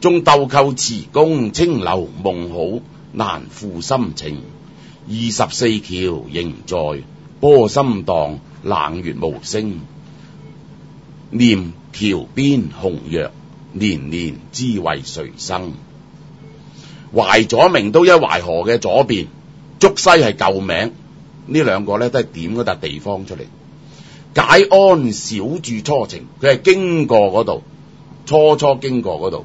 仲斗寇辞宫，清楼梦好难负心情。二十四桥仍在，波心荡，冷月无声。念桥边红药，年年知为谁生？淮咗名都，一淮河嘅左边，竹西系旧名。呢两个呢，都系点嗰笪地方出嚟。解安小住初晴，佢系经过嗰度，初初经过嗰度。